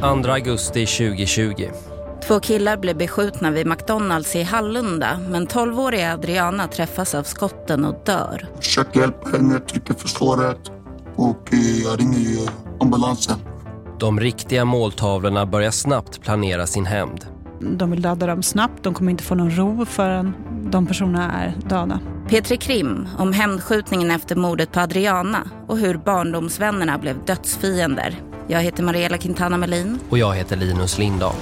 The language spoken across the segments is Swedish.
2 augusti 2020. Två killar blev beskjutna vid McDonalds i Hallunda men 12-åriga Adriana träffas av skotten och dör. Jag försöker hjälpa henne, trycker försvaret och eh, jag ringer ambulansen. De riktiga måltavlorna börjar snabbt planera sin hämnd. De vill döda dem snabbt, de kommer inte få någon ro förrän de personerna är döda. Petri Krim om hämndskjutningen efter mordet på Adriana och hur barndomsvännerna blev dödsfiender. Jag heter Mariella Quintana Melin. Och jag heter Linus Lindahl.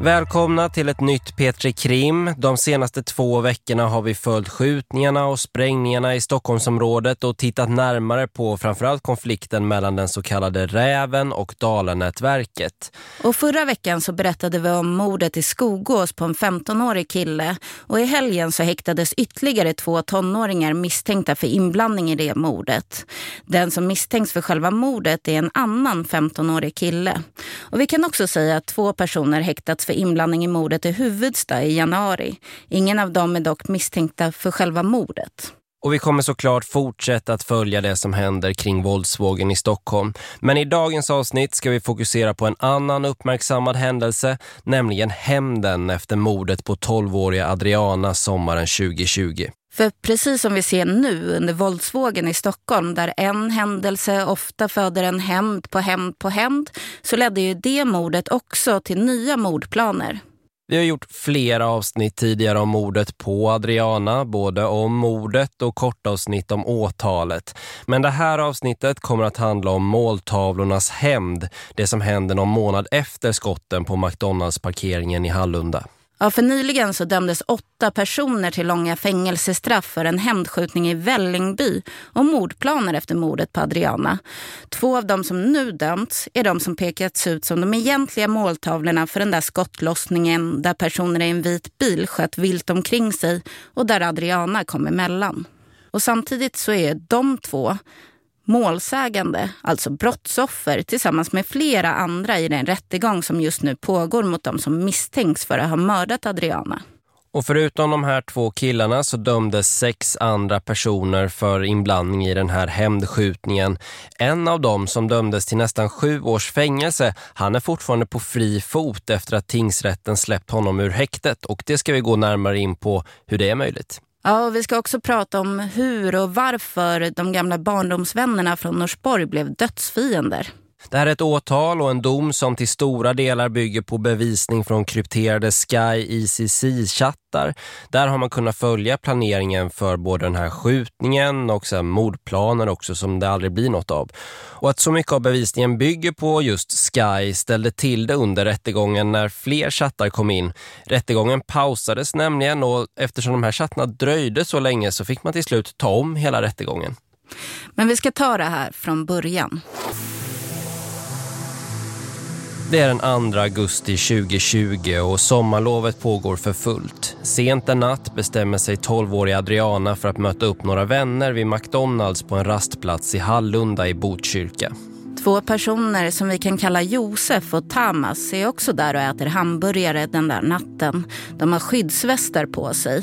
Välkomna till ett nytt Petri Krim. De senaste två veckorna har vi följt skjutningarna och sprängningarna i Stockholmsområdet och tittat närmare på framförallt konflikten mellan den så kallade Räven och Dalanätverket. Och förra veckan så berättade vi om mordet i Skogås på en 15-årig kille och i helgen så häktades ytterligare två tonåringar misstänkta för inblandning i det mordet. Den som misstänks för själva mordet är en annan 15-årig kille. Och vi kan också säga att två personer häktats för inblandning i mordet i Huvudsta i januari. Ingen av dem är dock misstänkta för själva mordet. Och vi kommer såklart fortsätta att följa det som händer kring våldsvågen i Stockholm. Men i dagens avsnitt ska vi fokusera på en annan uppmärksammad händelse, nämligen hämnden efter mordet på 12-åriga Adriana sommaren 2020. För precis som vi ser nu under våldsvågen i Stockholm där en händelse ofta föder en hämnd på hämnd på hämnd så ledde ju det mordet också till nya mordplaner. Vi har gjort flera avsnitt tidigare om mordet på Adriana, både om mordet och kortavsnitt om åtalet. Men det här avsnittet kommer att handla om måltavlornas hämnd, det som hände någon månad efter skotten på McDonalds-parkeringen i Hallunda. Ja, för nyligen så dömdes åtta personer till långa fängelsestraff för en hämndskjutning i Vällingby och mordplaner efter mordet på Adriana. Två av dem som nu dömts är de som pekats ut som de egentliga måltavlorna för den där skottlossningen där personer i en vit bil sköt vilt omkring sig och där Adriana kom emellan. Och samtidigt så är de två målsägande, alltså brottsoffer tillsammans med flera andra i den rättegång som just nu pågår mot dem som misstänks för att ha mördat Adriana. Och förutom de här två killarna så dömdes sex andra personer för inblandning i den här hämndskjutningen. En av dem som dömdes till nästan sju års fängelse, han är fortfarande på fri fot efter att tingsrätten släppt honom ur häktet. Och det ska vi gå närmare in på hur det är möjligt. Ja, och vi ska också prata om hur och varför de gamla barndomsvännerna från Norsborg blev dödsfiender. Det här är ett åtal och en dom som till stora delar bygger på bevisning från krypterade Sky ECC-chattar. Där har man kunnat följa planeringen för både den här skjutningen och sen mordplaner också som det aldrig blir något av. Och att så mycket av bevisningen bygger på just Sky ställde till det under rättegången när fler chattar kom in. Rättegången pausades nämligen och eftersom de här chattarna dröjde så länge så fick man till slut ta om hela rättegången. Men vi ska ta det här från början. Det är den 2 augusti 2020 och sommarlovet pågår för fullt. Sent en natt bestämmer sig 12-åriga Adriana för att möta upp några vänner vid McDonalds på en rastplats i Hallunda i Botkyrka. Två personer som vi kan kalla Josef och Tamas är också där och äter hamburgare den där natten. De har skyddsvästar på sig.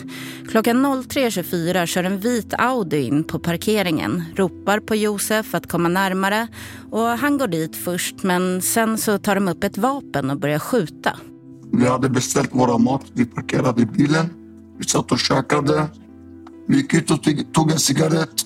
Klockan 03.24 kör en vit Audi in på parkeringen. Ropar på Josef att komma närmare och han går dit först men sen så tar de upp ett vapen och börjar skjuta. Vi hade beställt våra mat, vi parkerade bilen. Vi satt och käkade. Vi gick ut och tog en cigarett.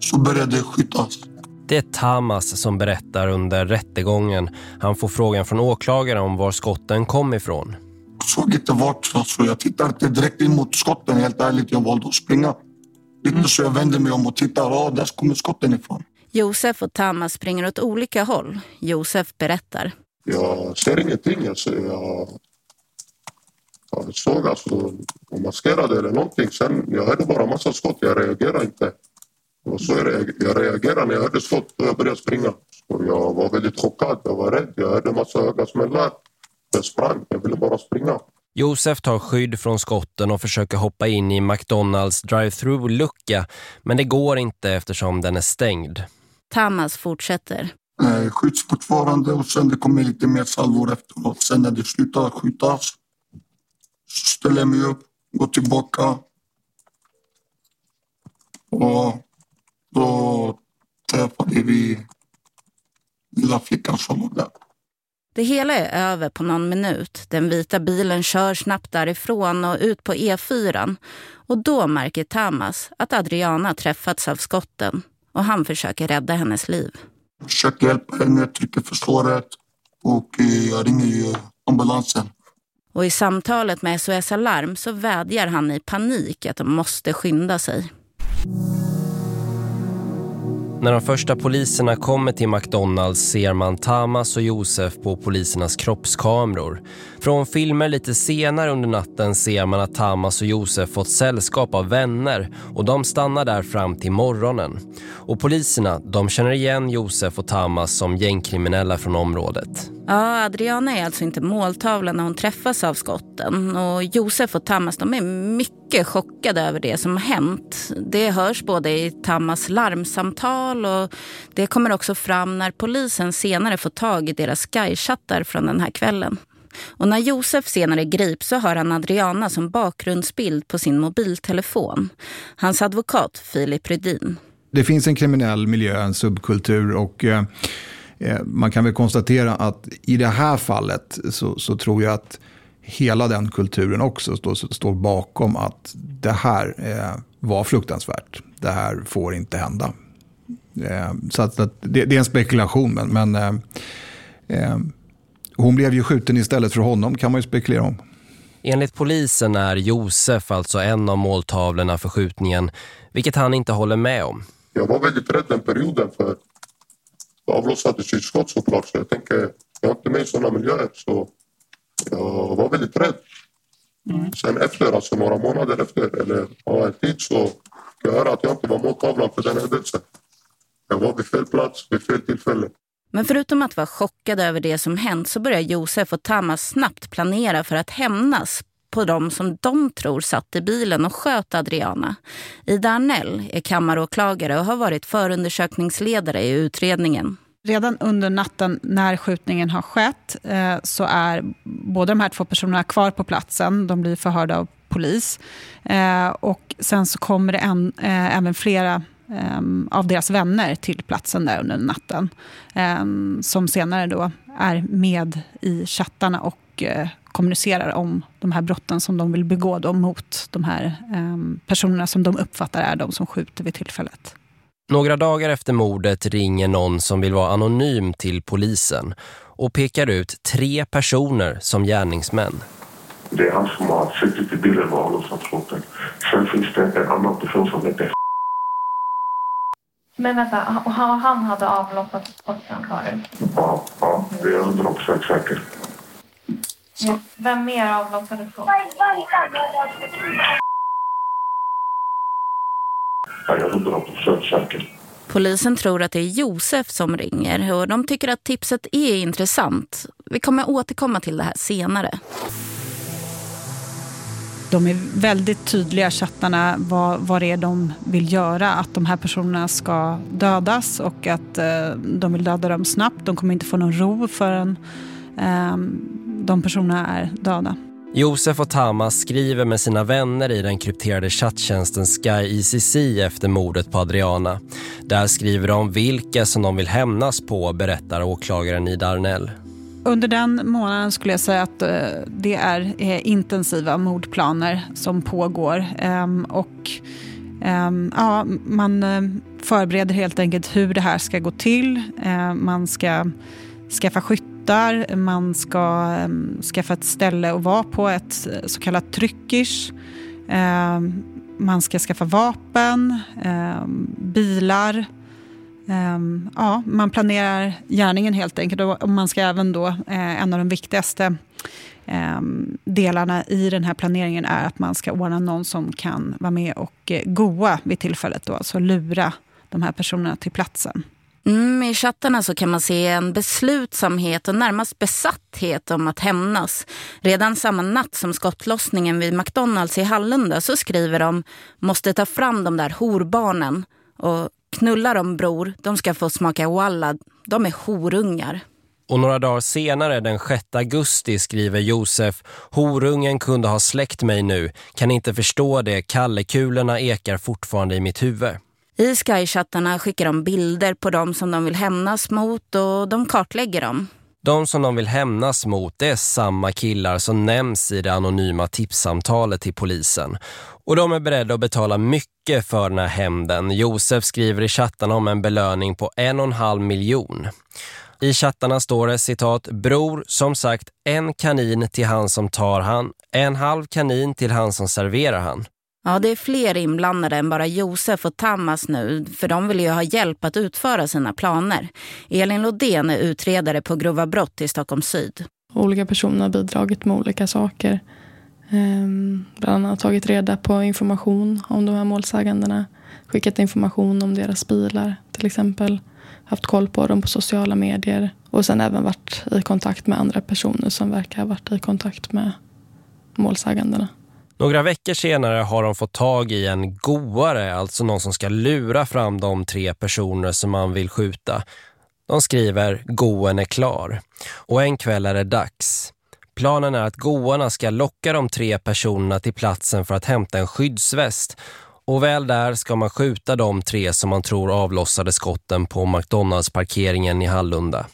Så började det skjutas. Det är Tamas som berättar under rättegången. Han får frågan från åklagaren om var skotten kom ifrån. Jag såg inte vart, alltså. jag tittade inte direkt in mot skotten helt ärligt. Jag valde att springa. Lite så jag vände mig om och tittade, ja där kommer skotten ifrån. Josef och Tamas springer åt olika håll. Josef berättar. Jag ser ingenting. Alltså, jag, jag såg alltså, de maskerade eller någonting. Sen, jag hörde bara massa skott, jag reagerade inte. Och så jag, jag reagerade när jag hörde skott och jag började springa. Och jag var väldigt chockad, jag var rädd. Jag hörde massa höga smällar. Jag sprang, jag ville bara springa. Josef tar skydd från skotten och försöker hoppa in i McDonalds drive-thru-lucka. Men det går inte eftersom den är stängd. Tamas fortsätter. Eh, skjuts fortfarande och sen det kommer lite mer salvor efteråt. Sen när det slutar skjutas så ställer jag mig upp, går tillbaka. Och då träffade vi lilla flickan som var där. Det hela är över på någon minut. Den vita bilen kör snabbt därifrån och ut på E4. Och då märker Tamas att Adriana träffats av skotten och han försöker rädda hennes liv. Jag försöker hjälpa henne, trycker för såret och eh, jag ringer ju ambulansen. Och i samtalet med SOS Alarm så vädjar han i panik att de måste skynda sig. När de första poliserna kommer till McDonalds ser man Tamas och Josef på polisernas kroppskameror. Från filmer lite senare under natten ser man att Tamas och Josef fått sällskap av vänner och de stannar där fram till morgonen. Och poliserna, de känner igen Josef och Tamas som gängkriminella från området. Ja, Adriana är alltså inte måltavla när hon träffas av skotten. Och Josef och Tamas de är mycket chockade över det som har hänt. Det hörs både i Tamas larmsamtal och det kommer också fram när polisen senare får tag i deras Sky-chattar från den här kvällen. Och när Josef senare grips så hör han Adriana som bakgrundsbild på sin mobiltelefon. Hans advokat Filip Rydin. Det finns en kriminell miljö, en subkultur och eh, man kan väl konstatera att i det här fallet så, så tror jag att hela den kulturen också står, står bakom att det här eh, var fruktansvärt. Det här får inte hända. Eh, så att, att det, det, är en spekulation, men, men eh, eh, hon blev ju skjuten istället för honom kan man ju spekulera om. Enligt polisen är Josef alltså en av måltavlorna för skjutningen, vilket han inte håller med om. Jag var väldigt rädd den perioden för avlossades ju skott såklart så jag tänker, jag är inte med i sådana miljöer så jag var väldigt rädd. Mm. Sen efter, alltså några månader efter, eller ja, en tid så fick jag höra att jag inte var måltavlan för den händelsen. Jag var vid fel plats, vid fel tillfälle. Men förutom att vara chockad över det som hänt så börjar Josef och Tamas snabbt planera för att hämnas på dem som de tror satt i bilen och sköt Adriana. Ida Arnell är kammaråklagare och har varit förundersökningsledare i utredningen. Redan under natten när skjutningen har skett eh, så är båda de här två personerna kvar på platsen. De blir förhörda av polis. Eh, och sen så kommer det en, eh, även flera av deras vänner till platsen där under natten. Som senare då är med i chattarna och kommunicerar om de här brotten som de vill begå då mot de här um, personerna som de uppfattar är de som skjuter vid tillfället. Några dagar efter mordet ringer någon som vill vara anonym till polisen och pekar ut tre personer som gärningsmän. Det är han som har suttit i bilen och avlossat skotten. Sen finns det en annan person som heter men vänta, och han hade avlossat skotten förut? Ja, ja, det är jag hundra procent säker. Vem mer avlossade skott? Ja, jag procent säker. Polisen tror att det är Josef som ringer och de tycker att tipset är intressant. Vi kommer återkomma till det här senare. De är väldigt tydliga, chattarna, vad, vad det är de vill göra. Att de här personerna ska dödas och att eh, de vill döda dem snabbt. De kommer inte få någon ro förrän eh, de personerna är döda. Josef och Tamas skriver med sina vänner i den krypterade chatttjänsten Sky ECC efter mordet på Adriana. Där skriver de vilka som de vill hämnas på, berättar åklagaren i Darnell. Under den månaden skulle jag säga att eh, det är eh, intensiva mordplaner som pågår. Ehm, och ehm, ja, man eh, förbereder helt enkelt hur det här ska gå till. Ehm, man ska skaffa skyttar, man ska ehm, skaffa ett ställe att vara på, ett eh, så kallat tryckish. Ehm, man ska skaffa vapen, ehm, bilar ja, man planerar gärningen helt enkelt. Och man ska även då, eh, en av de viktigaste delarna i den här planeringen är att man ska ordna någon som kan vara med och eh, goa vid tillfället. Då, alltså lura de här personerna till platsen. Mm, I chattarna så kan man se en beslutsamhet och närmast besatthet om att hämnas. Redan samma natt som skottlossningen vid McDonalds i Hallunda så skriver de måste ta fram de där horbarnen och Knulla dem bror, de ska få smaka walla, de är horungar. Och några dagar senare, den 6 augusti, skriver Josef Horungen kunde ha släckt mig nu, kan inte förstå det, kallekulorna ekar fortfarande i mitt huvud. I Sky-chattarna skickar de bilder på dem som de vill hämnas mot och de kartlägger dem. De som de vill hämnas mot är samma killar som nämns i det anonyma tipssamtalet till polisen. Och de är beredda att betala mycket för den här hämnden. Josef skriver i chattarna om en belöning på en och en halv miljon. I chattarna står det citat Bror, som sagt, en kanin till han som tar han, en halv kanin till han som serverar han. Ja, det är fler inblandade än bara Josef och Tammas nu, för de vill ju ha hjälp att utföra sina planer. Elin Lodén är utredare på grova brott i Stockholm syd. Olika personer har bidragit med olika saker. Ehm, bland annat tagit reda på information om de här målsägandena. Skickat information om deras bilar till exempel. Haft koll på dem på sociala medier. Och sen även varit i kontakt med andra personer som verkar ha varit i kontakt med målsägandena. Några veckor senare har de fått tag i en goare, alltså någon som ska lura fram de tre personer som man vill skjuta. De skriver goen är klar. Och en kväll är det dags. Planen är att goarna ska locka de tre personerna till platsen för att hämta en skyddsväst. Och väl där ska man skjuta de tre som man tror avlossade skotten på McDonalds-parkeringen i Hallunda.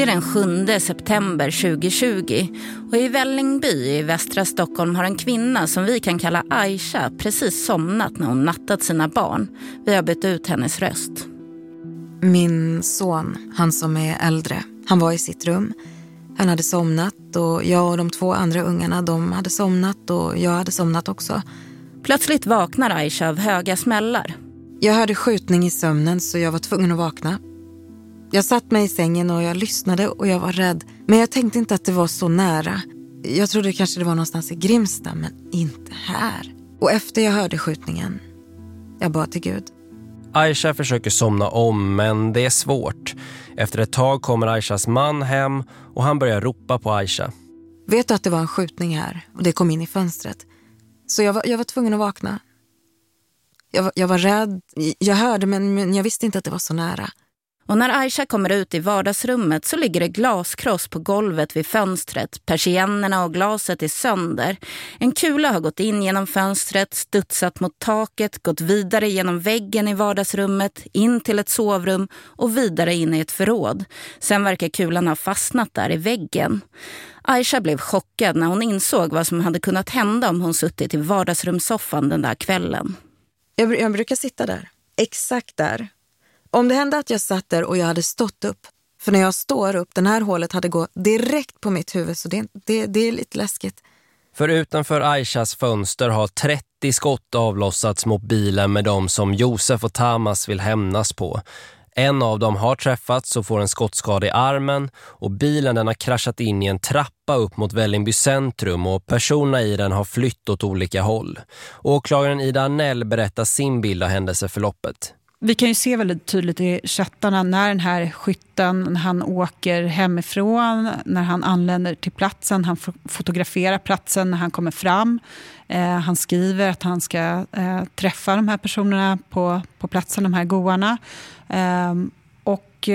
Det är den 7 september 2020 och i Vällingby i västra Stockholm har en kvinna som vi kan kalla Aisha precis somnat när hon nattat sina barn. Vi har bytt ut hennes röst. Min son, han som är äldre, han var i sitt rum. Han hade somnat och jag och de två andra ungarna de hade somnat och jag hade somnat också. Plötsligt vaknar Aisha av höga smällar. Jag hörde skjutning i sömnen så jag var tvungen att vakna. Jag satt mig i sängen och jag lyssnade och jag var rädd. Men jag tänkte inte att det var så nära. Jag trodde kanske det var någonstans i Grimsta, men inte här. Och efter jag hörde skjutningen, jag bad till Gud. Aisha försöker somna om men det är svårt. Efter ett tag kommer Aishas man hem och han börjar ropa på Aisha. Vet du att det var en skjutning här och det kom in i fönstret? Så jag var, jag var tvungen att vakna. Jag var, jag var rädd, jag hörde men, men jag visste inte att det var så nära. Och när Aisha kommer ut i vardagsrummet så ligger det glaskross på golvet vid fönstret. Persiennerna och glaset är sönder. En kula har gått in genom fönstret, studsat mot taket, gått vidare genom väggen i vardagsrummet, in till ett sovrum och vidare in i ett förråd. Sen verkar kulan ha fastnat där i väggen. Aisha blev chockad när hon insåg vad som hade kunnat hända om hon suttit i vardagsrumssoffan den där kvällen. Jag, jag brukar sitta där, exakt där om det hände att jag satt där och jag hade stått upp, för när jag står upp, den här hålet hade gått direkt på mitt huvud så det, det, det är lite läskigt. För utanför Aishas fönster har 30 skott avlossats mot bilen med dem som Josef och Tamas vill hämnas på. En av dem har träffats och får en skottskada i armen och bilen den har kraschat in i en trappa upp mot Vällingby centrum och personerna i den har flytt åt olika håll. Åklagaren Ida Arnell berättar sin bild av händelseförloppet. Vi kan ju se väldigt tydligt i chattarna när den här skytten, han åker hemifrån, när han anländer till platsen, han fotograferar platsen när han kommer fram. Eh, han skriver att han ska eh, träffa de här personerna på, på platsen, de här goarna. Ehm, eh, och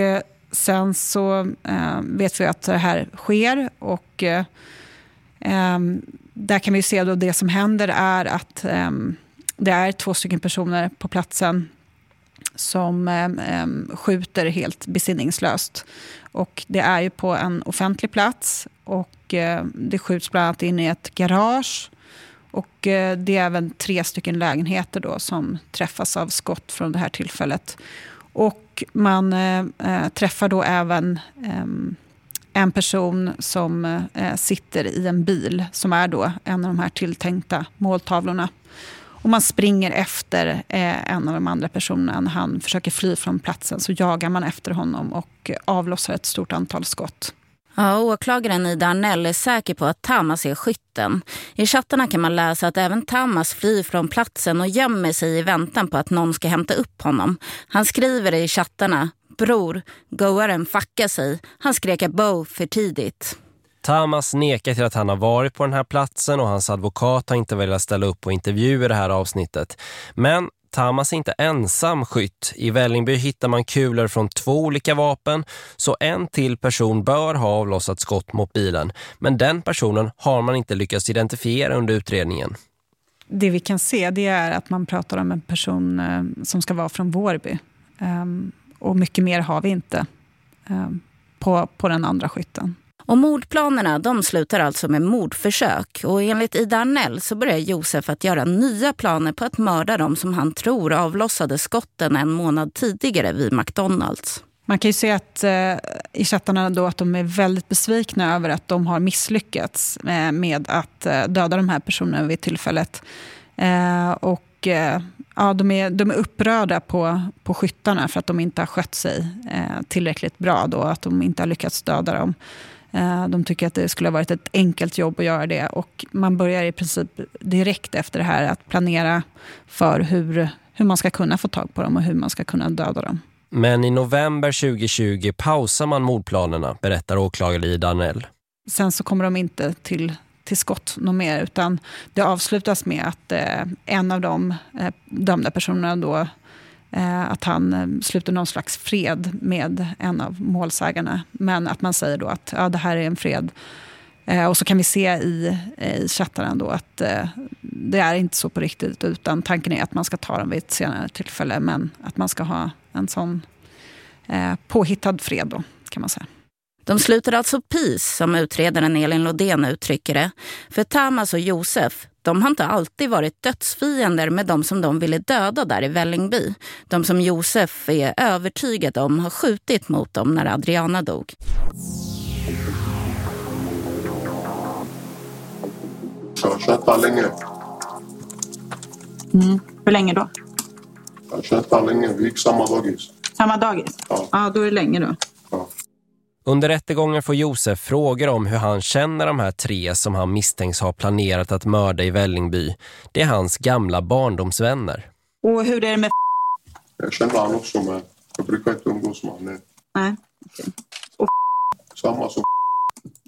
sen så eh, vet vi att det här sker och eh, ehm, där kan vi se då det som händer är att ehm, det är två stycken personer på platsen som eh, eh, skjuter helt besinningslöst. Och det är ju på en offentlig plats och eh, det skjuts bland annat in i ett garage. Och eh, det är även tre stycken lägenheter då som träffas av skott från det här tillfället. Och man eh, eh träffar då även eh, en person som eh, sitter i en bil som är då en av de här tilltänkta måltavlorna. Och man springer efter eh, en av de andra personerna. När han försöker fly från platsen så jagar man efter honom och avlossar ett stort antal skott. Ja, åklagaren Ida Arnell är säker på att Tamas är skytten. I chattarna kan man läsa att även Tamas flyr från platsen och gömmer sig i väntan på att någon ska hämta upp honom. Han skriver i chattarna, bror, goaren fuckar sig. Han skrek bow för tidigt. Tamas nekar till att han har varit på den här platsen och hans advokat har inte velat ställa upp på intervju i det här avsnittet. Men Tamas är inte ensam skytt. I Vällingby hittar man kulor från två olika vapen så en till person bör ha avlossat skott mot bilen. Men den personen har man inte lyckats identifiera under utredningen. Det vi kan se det är att man pratar om en person eh, som ska vara från Vårby. Ehm, och mycket mer har vi inte ehm, på, på den andra skytten. Och mordplanerna de slutar alltså med mordförsök. Och enligt Ida Arnell så börjar Josef att göra nya planer på att mörda dem som han tror avlossade skotten en månad tidigare vid McDonalds. Man kan ju se att eh, i chattarna då att de är väldigt besvikna över att de har misslyckats eh, med att eh, döda de här personerna vid tillfället. Eh, och eh, ja, de, är, de är upprörda på, på skyttarna för att de inte har skött sig eh, tillräckligt bra. Då, att de inte har lyckats döda dem. De tycker att det skulle ha varit ett enkelt jobb att göra det. Och man börjar i princip direkt efter det här att planera för hur, hur man ska kunna få tag på dem och hur man ska kunna döda dem. Men i november 2020 pausar man mordplanerna, berättar åklagare Ida Arnell. Sen så kommer de inte till, till skott något mer, utan det avslutas med att eh, en av de eh, dömda personerna då eh, Eh, att han eh, sluter någon slags fred med en av målsägarna. Men att man säger då att ja, det här är en fred. Eh, och så kan vi se i, eh, i chattaren då att eh, det är inte så på riktigt. Utan tanken är att man ska ta dem vid ett senare tillfälle. Men att man ska ha en sån eh, påhittad fred då, kan man säga. De sluter alltså peace, som utredaren Elin Lodén uttrycker det. För Tamas och Josef, de har inte alltid varit dödsfiender med de som de ville döda där i Vällingby. De som Josef är övertygad om har skjutit mot dem när Adriana dog. Jag har känt länge. Mm. Hur länge då? Jag har känt länge. Vi gick samma dagis. Samma dagis? Ja. Ja, då är det länge då. Ja. Under rättegången får Josef frågor om hur han känner de här tre som han misstänks ha planerat att mörda i Vällingby. Det är hans gamla barndomsvänner. Och hur är det med Jag känner han också men jag brukar inte umgås med honom. Nej, okej. Och Samma som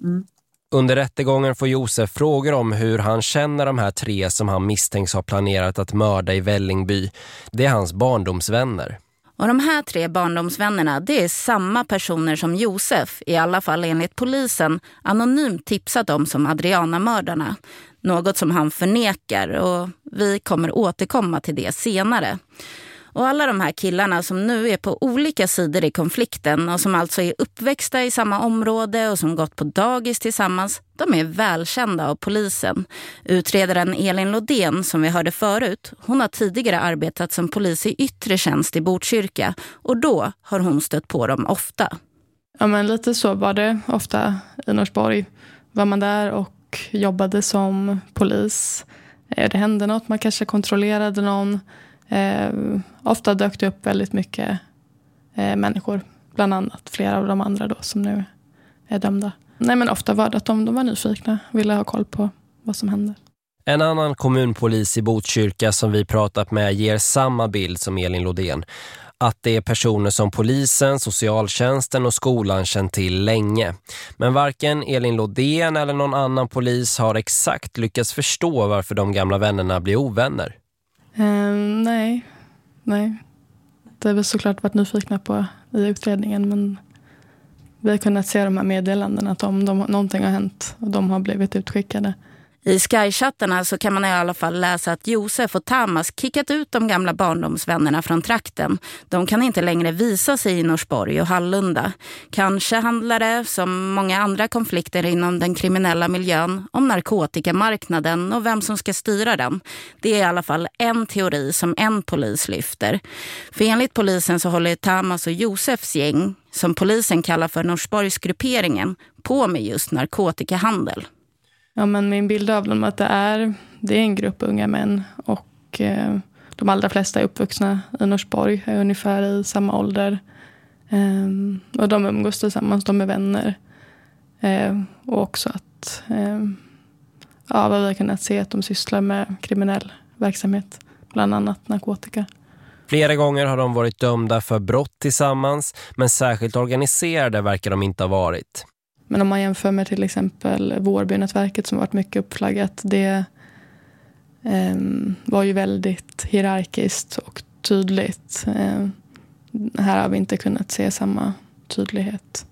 mm. Under rättegången får Josef frågor om hur han känner de här tre som han misstänks ha planerat att mörda i Vällingby. Det är hans barndomsvänner. Och de här tre barndomsvännerna det är samma personer som Josef, i alla fall enligt polisen, anonymt tipsat om som Adriana-mördarna. Något som han förnekar och vi kommer återkomma till det senare. Och alla de här killarna som nu är på olika sidor i konflikten och som alltså är uppväxta i samma område och som gått på dagis tillsammans, de är välkända av polisen. Utredaren Elin Lodén, som vi hörde förut, hon har tidigare arbetat som polis i yttre tjänst i Botkyrka och då har hon stött på dem ofta. Ja, men lite så var det ofta i Norsborg. Var man där och jobbade som polis. Eh, det hände något, man kanske kontrollerade någon Eh, ofta dök det upp väldigt mycket eh, människor. Bland annat flera av de andra då som nu är dömda. Nej, men ofta var det att de, de var nyfikna ville ha koll på vad som hände. En annan kommunpolis i Botkyrka som vi pratat med ger samma bild som Elin Lodén. Att det är personer som polisen, socialtjänsten och skolan känt till länge. Men varken Elin Lodén eller någon annan polis har exakt lyckats förstå varför de gamla vännerna blir ovänner. Uh, nej, nej. Det har vi såklart varit nyfikna på i utredningen men vi har kunnat se de här meddelandena att om de, någonting har hänt och de har blivit utskickade. I Sky-chattarna så kan man i alla fall läsa att Josef och Tamas kickat ut de gamla barndomsvännerna från trakten. De kan inte längre visa sig i Norsborg och Hallunda. Kanske handlar det, som många andra konflikter inom den kriminella miljön, om narkotikamarknaden och vem som ska styra den. Det är i alla fall en teori som en polis lyfter. För enligt polisen så håller Tamas och Josefs gäng, som polisen kallar för Norsborgsgrupperingen, på med just narkotikahandel. Ja, men min bild av dem är att det är, det är en grupp unga män och eh, de allra flesta är uppvuxna i Norsborg, är ungefär i samma ålder. Eh, och de umgås tillsammans, de är vänner. Eh, och också att, ehm, ja, vad vi har kunnat se, att de sysslar med kriminell verksamhet, bland annat narkotika. Flera gånger har de varit dömda för brott tillsammans, men särskilt organiserade verkar de inte ha varit. Men om man jämför med till exempel Vårbynätverket som varit mycket uppflaggat. Det eh, var ju väldigt hierarkiskt och tydligt. Eh, här har vi inte kunnat se samma tydlighet.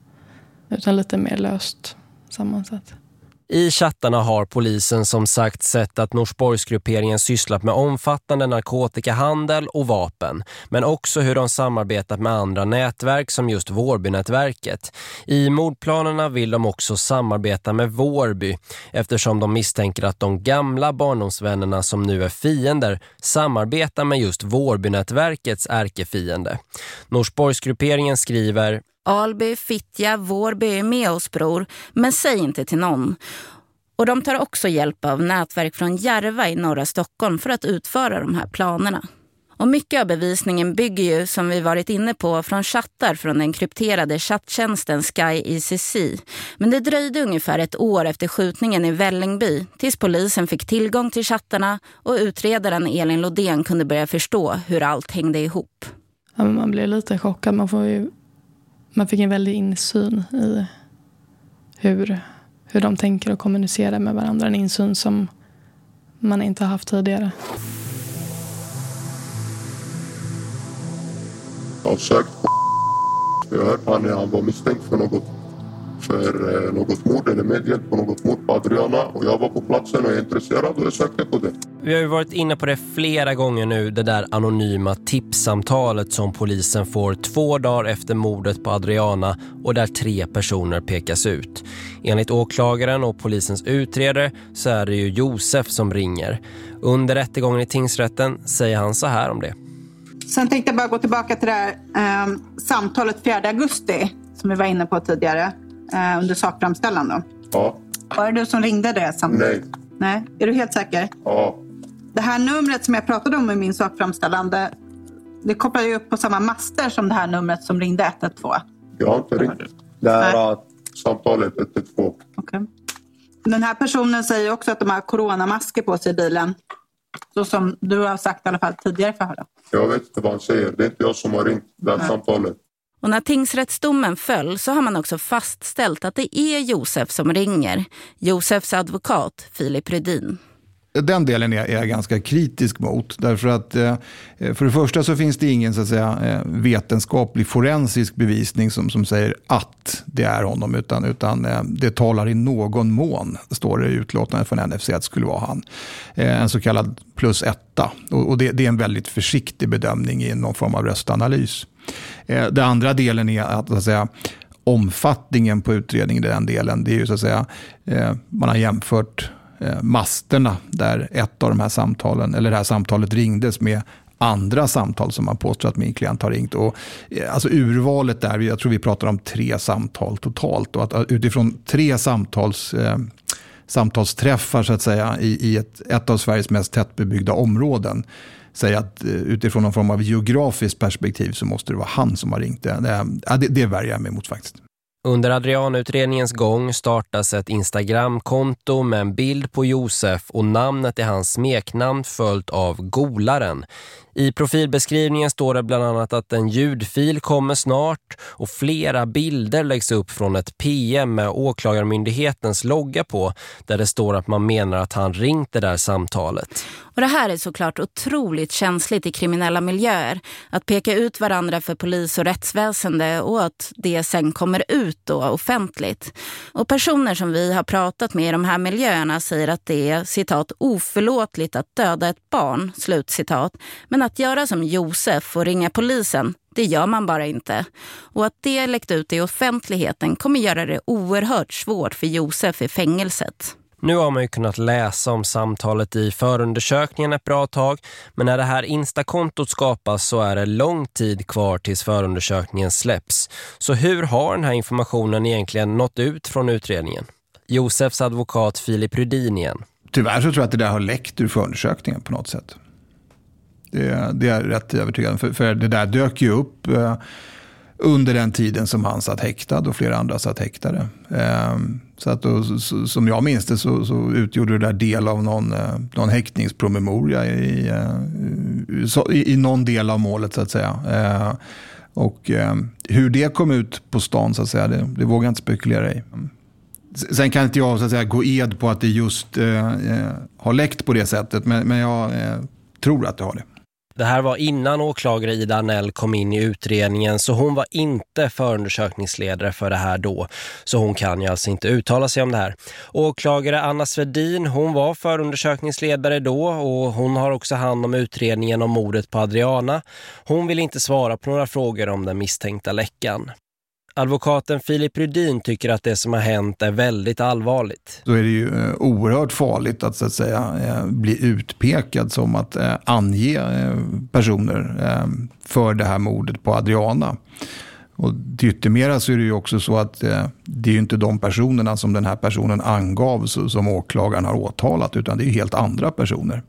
Utan lite mer löst sammansatt. I chattarna har polisen som sagt sett att Norsborgsgrupperingen sysslat med omfattande narkotikahandel och vapen, men också hur de samarbetat med andra nätverk som just Vårbynätverket. I mordplanerna vill de också samarbeta med Vårby eftersom de misstänker att de gamla barndomsvännerna som nu är fiender samarbetar med just Vårbynätverkets ärkefiende. Norsborgsgrupperingen skriver Alby, Fittja, Vårby är med oss bror, men säg inte till någon. Och de tar också hjälp av nätverk från Järva i norra Stockholm för att utföra de här planerna. Och mycket av bevisningen bygger ju, som vi varit inne på, från chattar från den krypterade chatttjänsten Sky ECC. Men det dröjde ungefär ett år efter skjutningen i Vällingby tills polisen fick tillgång till chattarna och utredaren Elin Lodén kunde börja förstå hur allt hängde ihop. Ja, man blir lite chockad. Man, får ju, man fick en väldig insyn i hur, hur de tänker och kommunicerar med varandra. En insyn som man inte har haft tidigare. Jag har sökt på Jag har hört han, han var misstänkt för något, för eh, något mord eller medhjälp på något mord på Adriana. Och jag var på platsen och är intresserad och jag sökte på det. Vi har ju varit inne på det flera gånger nu, det där anonyma tipssamtalet som polisen får två dagar efter mordet på Adriana och där tre personer pekas ut. Enligt åklagaren och polisens utredare så är det ju Josef som ringer. Under rättegången i tingsrätten säger han så här om det. Sen tänkte jag bara gå tillbaka till det här eh, samtalet 4 augusti som vi var inne på tidigare eh, under sakframställan. Då. Ja. Var det du som ringde det samtalet? Nej. Nej. Är du helt säker? Ja. Det här numret som jag pratade om i min sakframställan det, det kopplar ju upp på samma master som det här numret som ringde 112. Jag har inte ringt. Det här samtalet 112. Okay. Den här personen säger också att de har coronamasker på sig i bilen. Så som du har sagt i alla fall tidigare förhör. Jag vet inte vad han säger. Det är inte jag som har ringt det här Nej. samtalet. Och när tingsrättsdomen föll så har man också fastställt att det är Josef som ringer. Josefs advokat Filip Rydin. Den delen är jag ganska kritisk mot. Därför att eh, för det första så finns det ingen så att säga, eh, vetenskaplig forensisk bevisning som, som säger att det är honom. Utan, utan eh, det talar i någon mån, står det i utlåtandet från NFC, att det skulle vara han. En så kallad plus etta. Och, och det, det är en väldigt försiktig bedömning i någon form av röstanalys. Eh, andra delen är att, så att säga, omfattningen på utredningen i den delen. Det är ju så att säga, eh, man har jämfört eh, masterna där ett av de här samtalen, eller det här samtalet ringdes med andra samtal som man påstår att min klient har ringt. Och, eh, alltså urvalet där, jag tror vi pratar om tre samtal totalt. Och att, att utifrån tre samtals, eh, samtalsträffar så att säga, i, i ett, ett av Sveriges mest tättbebyggda områden säga att eh, utifrån någon form av geografiskt perspektiv så måste det vara han som har ringt. Det, det, det, det värjer jag mig mot faktiskt. Under Adrianutredningens gång startas ett Instagram-konto med en bild på Josef och namnet är hans smeknamn följt av Golaren. I profilbeskrivningen står det bland annat att en ljudfil kommer snart och flera bilder läggs upp från ett PM med åklagarmyndighetens logga på där det står att man menar att han ringt det där samtalet. Och det här är såklart otroligt känsligt i kriminella miljöer. Att peka ut varandra för polis och rättsväsende och att det sen kommer ut då offentligt. Och personer som vi har pratat med i de här miljöerna säger att det är citat oförlåtligt att döda ett barn, slutcitat. Men att göra som Josef och ringa polisen, det gör man bara inte. Och att det läckt ut i offentligheten kommer göra det oerhört svårt för Josef i fängelset. Nu har man ju kunnat läsa om samtalet i förundersökningen ett bra tag. Men när det här Insta-kontot skapas så är det lång tid kvar tills förundersökningen släpps. Så hur har den här informationen egentligen nått ut från utredningen? Josefs advokat Filip Rydin igen. Tyvärr så tror jag att det där har läckt ur förundersökningen på något sätt. Det, det är rätt övertygad För, för det där dök ju upp eh, under den tiden som han satt häktad och flera andra satt häktade. Ehm, så att då, som jag minns det så, så utgjorde det där del av någon, eh, någon häktningspromemoria i, eh, i, i någon del av målet så att säga. Ehm, och ehm, hur det kom ut på stan så att säga, det, det vågar jag inte spekulera i. Sen kan inte jag så att säga, gå ed på att det just eh, har läckt på det sättet, men, men jag eh, tror att det har det. Det här var innan åklagare Ida Arnell kom in i utredningen så hon var inte förundersökningsledare för det här då. Så hon kan ju alltså inte uttala sig om det här. Åklagare Anna Svedin, hon var förundersökningsledare då och hon har också hand om utredningen om mordet på Adriana. Hon vill inte svara på några frågor om den misstänkta läckan. Advokaten Filip Rydin tycker att det som har hänt är väldigt allvarligt. Då är det ju eh, oerhört farligt att, så att säga, eh, bli utpekad som att eh, ange personer för det här mordet på Adriana. Och till yttermera så är det ju också så att eh, det är ju inte de personerna som den här personen angav som åklagaren har åtalat utan det är ju helt andra personer.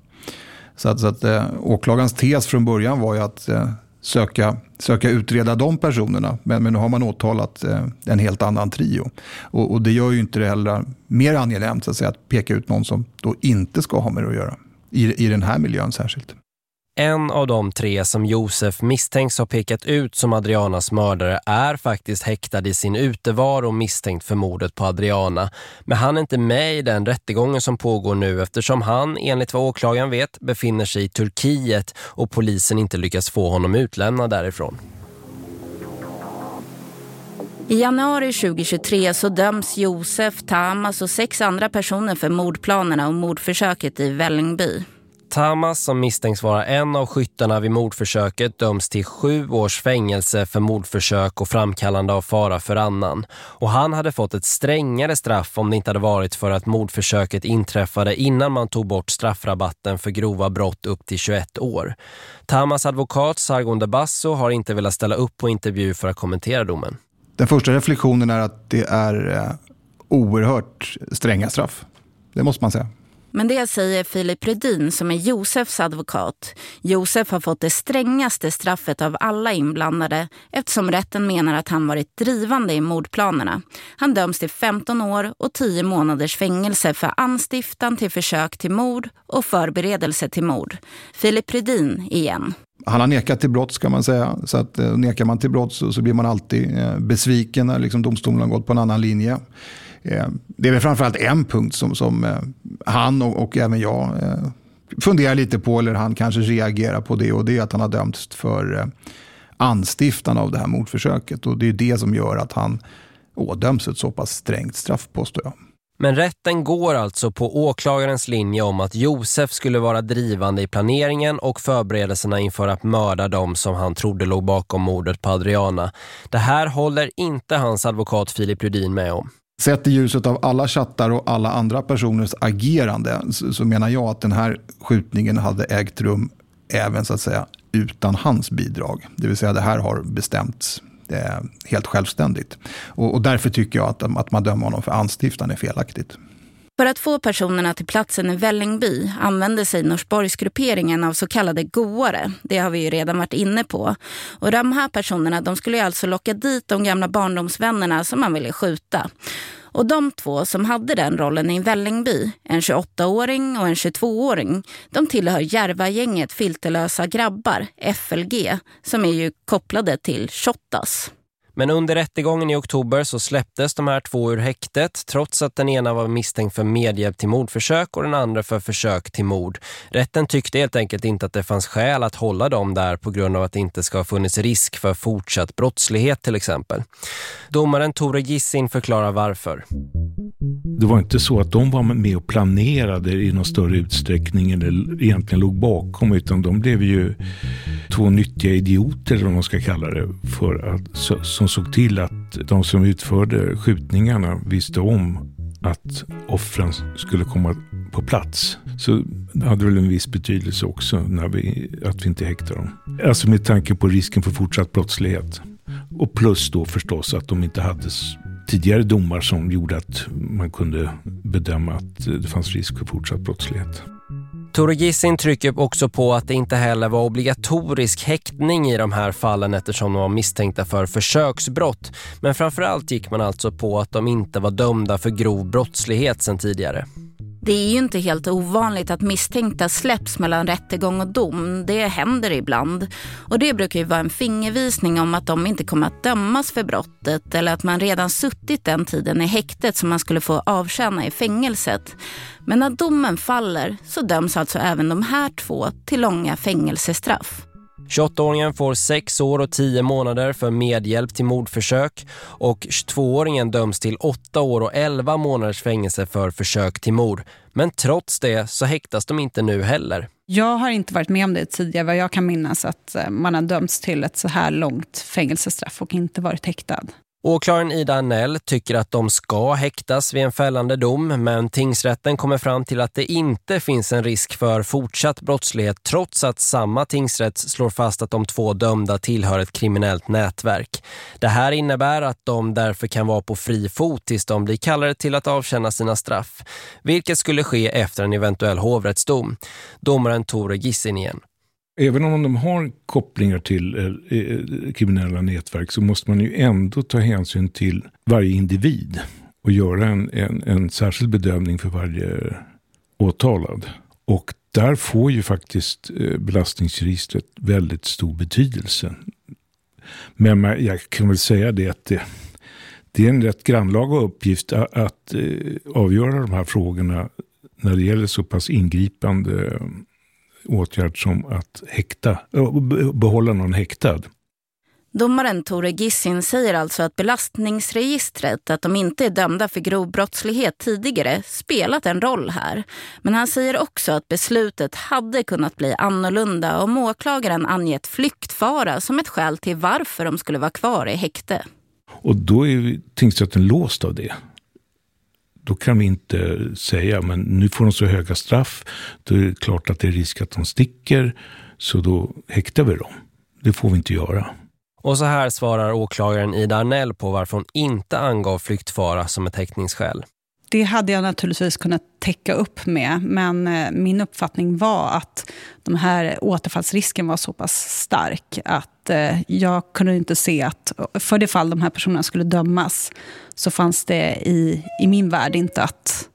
Så att, så att eh, åklagarens tes från början var ju att eh, söka, söka utreda de personerna. Men, men nu har man åtalat eh, en helt annan trio. Och, och, det gör ju inte det heller mer angenämt så att, säga, att peka ut någon som då inte ska ha med det att göra. I, I den här miljön särskilt. En av de tre som Josef misstänks ha pekat ut som Adrianas mördare är faktiskt häktad i sin utevaro misstänkt för mordet på Adriana. Men han är inte med i den rättegången som pågår nu eftersom han, enligt vad åklagaren vet, befinner sig i Turkiet och polisen inte lyckas få honom utlämnad därifrån. I januari 2023 så döms Josef, Tamas och sex andra personer för mordplanerna och mordförsöket i Vällingby. Tamas som misstänks vara en av skyttarna vid mordförsöket döms till sju års fängelse för mordförsök och framkallande av fara för annan. Och han hade fått ett strängare straff om det inte hade varit för att mordförsöket inträffade innan man tog bort straffrabatten för grova brott upp till 21 år. Tamas advokat Sargon de Basso har inte velat ställa upp på intervju för att kommentera domen. Den första reflektionen är att det är eh, oerhört stränga straff. Det måste man säga. Men det säger Filip Rydin som är Josefs advokat. Josef har fått det strängaste straffet av alla inblandade eftersom rätten menar att han varit drivande i mordplanerna. Han döms till 15 år och 10 månaders fängelse för anstiftan till försök till mord och förberedelse till mord. Filip Rydin igen. Han har nekat till brott ska man säga. Så att, eh, nekar man till brott så, så blir man alltid eh, besviken när liksom domstolen har gått på en annan linje. Eh, det är väl framförallt en punkt som, som eh, han och, och även jag eh, funderar lite på, eller han kanske reagerar på det, och det är att han har dömts för eh, anstiftan av det här mordförsöket. Och det är det som gör att han ådöms ett så pass strängt straff, påstår jag. Men rätten går alltså på åklagarens linje om att Josef skulle vara drivande i planeringen och förberedelserna inför att mörda dem som han trodde låg bakom mordet på Adriana. Det här håller inte hans advokat Filip Rudin med om. Sett i ljuset av alla chattar och alla andra personers agerande så, så menar jag att den här skjutningen hade ägt rum även så att säga utan hans bidrag. Det vill säga det här har bestämts eh, helt självständigt. Och, och, därför tycker jag att, att man dömer honom för anstiftan är felaktigt. För att få personerna till platsen i Vällingby använde sig Norsborgsgrupperingen av så kallade goare. Det har vi ju redan varit inne på. Och de här personerna de skulle alltså locka dit de gamla barndomsvännerna som man ville skjuta. Och de två som hade den rollen i Vällingby, en 28-åring och en 22-åring, de tillhör Järva-gänget Filterlösa grabbar, FLG, som är ju kopplade till Shottaz. Men under rättegången i oktober så släpptes de här två ur häktet trots att den ena var misstänkt för medhjälp till mordförsök och den andra för försök till mord. Rätten tyckte helt enkelt inte att det fanns skäl att hålla dem där på grund av att det inte ska ha funnits risk för fortsatt brottslighet till exempel. Domaren Tore Gissin förklarar varför. Det var inte så att de var med och planerade i någon större utsträckning eller egentligen låg bakom utan de blev ju två nyttiga idioter eller vad man ska kalla det för att, som såg till att de som utförde skjutningarna visste om att offren skulle komma på plats. Så det hade väl en viss betydelse också när vi, att vi inte häktade dem. Alltså med tanke på risken för fortsatt brottslighet. Och plus då förstås att de inte hade tidigare domar som gjorde att man kunde bedöma att det fanns risk för fortsatt brottslighet. Tore Gissin trycker också på att det inte heller var obligatorisk häktning i de här fallen eftersom de var misstänkta för försöksbrott. Men framförallt gick man alltså på att de inte var dömda för grov brottslighet sedan tidigare. Det är ju inte helt ovanligt att misstänkta släpps mellan rättegång och dom. Det händer ibland. Och det brukar ju vara en fingervisning om att de inte kommer att dömas för brottet eller att man redan suttit den tiden i häktet som man skulle få avtjäna i fängelset. Men när domen faller så döms alltså även de här två till långa fängelsestraff. 28-åringen får 6 år och 10 månader för medhjälp till mordförsök och 22-åringen döms till 8 år och 11 månaders fängelse för försök till mord. Men trots det så häktas de inte nu heller. Jag har inte varit med om det tidigare vad jag kan minnas att eh, man har dömts till ett så här långt fängelsestraff och inte varit häktad. Åklagaren Ida Arnell tycker att de ska häktas vid en fällande dom men tingsrätten kommer fram till att det inte finns en risk för fortsatt brottslighet trots att samma tingsrätt slår fast att de två dömda tillhör ett kriminellt nätverk. Det här innebär att de därför kan vara på fri fot tills de blir kallade till att avtjäna sina straff, vilket skulle ske efter en eventuell hovrättsdom. Domaren Tore Gissin igen. Även om de har kopplingar till eh, eh, kriminella nätverk så måste man ju ändå ta hänsyn till varje individ och göra en, en, en särskild bedömning för varje åtalad. Och där får ju faktiskt eh, belastningsregistret väldigt stor betydelse. Men jag kan väl säga det att det, det är en rätt grannlaga uppgift att, att avgöra de här frågorna när det gäller så pass ingripande åtgärd som att häkta, behålla någon häktad. Domaren Tore Gissin säger alltså att belastningsregistret, att de inte är dömda för grov brottslighet tidigare, spelat en roll här. Men han säger också att beslutet hade kunnat bli annorlunda om åklagaren angett flyktfara som ett skäl till varför de skulle vara kvar i häkte. Och då är tingsrätten låst av det då kan vi inte säga men nu får de så höga straff. Då är det klart att det är risk att de sticker. Så då häktar vi dem. Det får vi inte göra. Och så här svarar åklagaren Ida Arnell på varför hon inte angav flyktfara som ett häktningsskäl. Det hade jag naturligtvis kunnat täcka upp med, men eh, min uppfattning var att de här återfallsrisken var så pass stark att eh, jag kunde inte se att, för det fall de här personerna skulle dömas, så fanns det i, i min värld inte att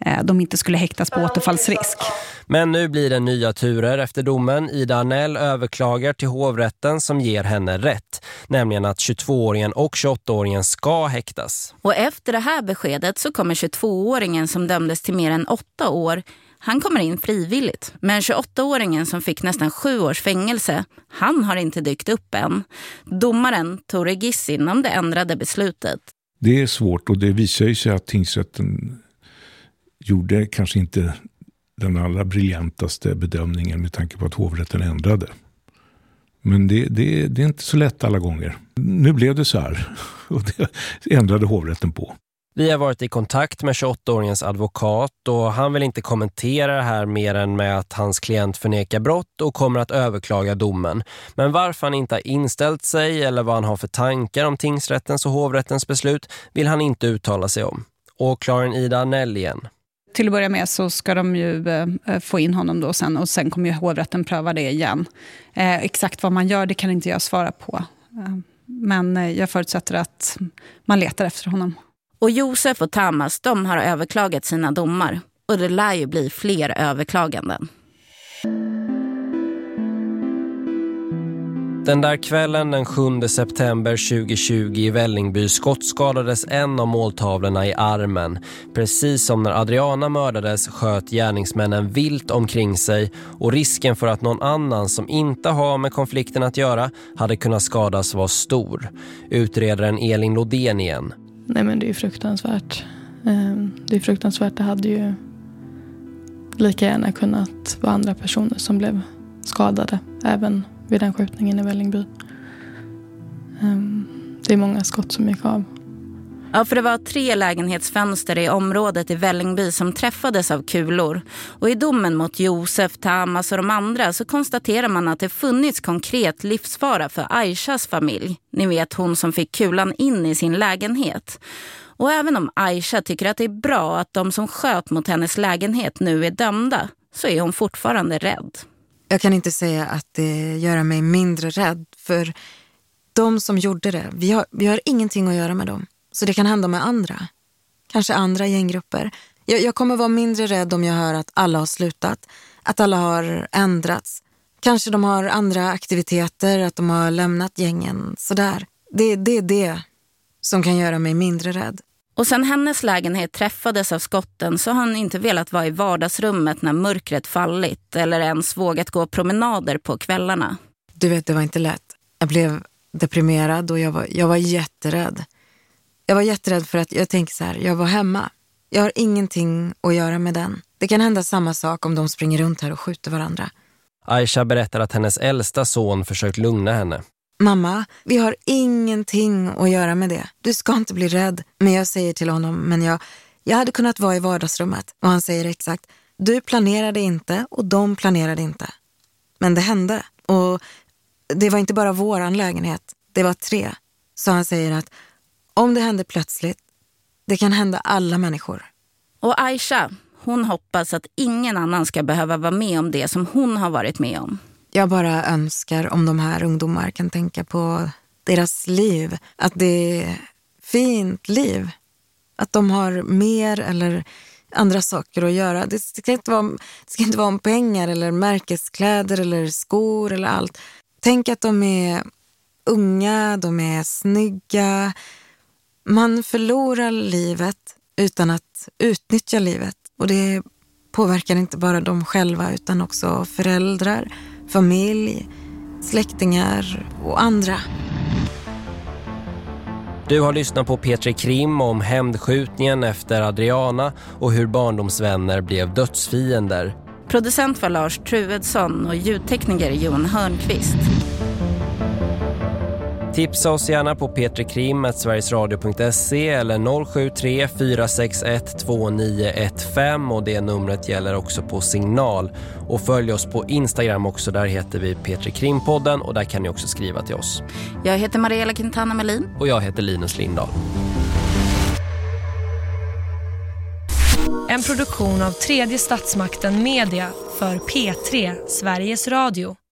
Eh, de inte skulle häktas på återfallsrisk. Men nu blir det nya turer efter domen. Ida Arnell överklagar till hovrätten som ger henne rätt. Nämligen att 22-åringen och 28-åringen ska häktas. Och efter det här beskedet så kommer 22-åringen som dömdes till mer än åtta år han kommer in frivilligt. Men 28-åringen som fick nästan sju års fängelse, han har inte dykt upp än. Domaren Tore Gissin om det ändrade beslutet. Det är svårt och det visar ju sig att tingsrätten gjorde kanske inte den allra briljantaste bedömningen med tanke på att hovrätten ändrade. Men det, det, det är inte så lätt alla gånger. Nu blev det så här och det ändrade hovrätten på. Vi har varit i kontakt med 28-åringens advokat och han vill inte kommentera det här mer än med att hans klient förnekar brott och kommer att överklaga domen. Men varför han inte har inställt sig eller vad han har för tankar om tingsrättens och hovrättens beslut vill han inte uttala sig om. Åklaren Ida Nell igen. Till att börja med så ska de ju eh, eh, få in honom då sen och sen kommer ju hovrätten pröva det igen. Eh, exakt vad man gör det kan inte jag svara på. Eh, men jag förutsätter att man letar efter honom. Och Josef och Tamas de har överklagat sina domar. Och det lär ju bli fler överklaganden. Den där kvällen den 7 september 2020 i Vällingby skottskadades en av måltavlorna i armen. Precis som när Adriana mördades sköt gärningsmännen vilt omkring sig och risken för att någon annan som inte har med konflikten att göra hade kunnat skadas var stor. Utredaren Elin Lodén igen. Nej men det är fruktansvärt. Ehm, det är fruktansvärt. Det hade ju lika gärna kunnat vara andra personer som blev skadade. Även vid den skjutningen i Vällingby. Ehm, det är många skott som gick av. Ja, för det var tre lägenhetsfönster i området i Vällingby som träffades av kulor. Och i domen mot Josef, Tamas och de andra så konstaterar man att det funnits konkret livsfara för Aishas familj. Ni vet hon som fick kulan in i sin lägenhet. Och även om Aisha tycker att det är bra att de som sköt mot hennes lägenhet nu är dömda så är hon fortfarande rädd. Jag kan inte säga att det gör mig mindre rädd för de som gjorde det, vi har, vi har ingenting att göra med dem. Så det kan hända med andra. Kanske andra gänggrupper. Jag, jag kommer vara mindre rädd om jag hör att alla har slutat, att alla har ändrats. Kanske de har andra aktiviteter, att de har lämnat gängen. Sådär. Det, det är det som kan göra mig mindre rädd. Och sen hennes lägenhet träffades av skotten så har han inte velat vara i vardagsrummet när mörkret fallit eller ens vågat gå promenader på kvällarna. Du vet, det var inte lätt. Jag blev deprimerad och jag var, jag var jätterädd. Jag var jätterädd för att jag tänker så här, jag var hemma. Jag har ingenting att göra med den. Det kan hända samma sak om de springer runt här och skjuter varandra. Aisha berättar att hennes äldsta son försökt lugna henne. Mamma, vi har ingenting att göra med det. Du ska inte bli rädd. Men jag säger till honom, men jag, jag hade kunnat vara i vardagsrummet. Och han säger exakt, du planerade inte och de planerade inte. Men det hände. Och det var inte bara våran lägenhet, det var tre. Så han säger att om det hände plötsligt, det kan hända alla människor. Och Aisha, hon hoppas att ingen annan ska behöva vara med om det som hon har varit med om. Jag bara önskar om de här ungdomar kan tänka på deras liv. Att det är fint liv. Att de har mer eller andra saker att göra. Det ska inte vara, det ska inte vara om pengar eller märkeskläder eller skor eller allt. Tänk att de är unga, de är snygga. Man förlorar livet utan att utnyttja livet. Och det påverkar inte bara dem själva utan också föräldrar, familj, släktingar och andra. Du har lyssnat på Petri Krim om hämndskjutningen efter Adriana och hur barndomsvänner blev dödsfiender. Producent var Lars Truedsson och ljudtekniker Johan Hörnqvist. Tipsa oss gärna på petrikrim.sverigesradio.se eller 073 461 2915 och det numret gäller också på signal. Och följ oss på Instagram också, där heter vi Petrikrimpodden och där kan ni också skriva till oss. Jag heter Mariella Quintana Melin. Och jag heter Linus Lindahl. En produktion av tredje statsmakten Media för P3 Sveriges Radio.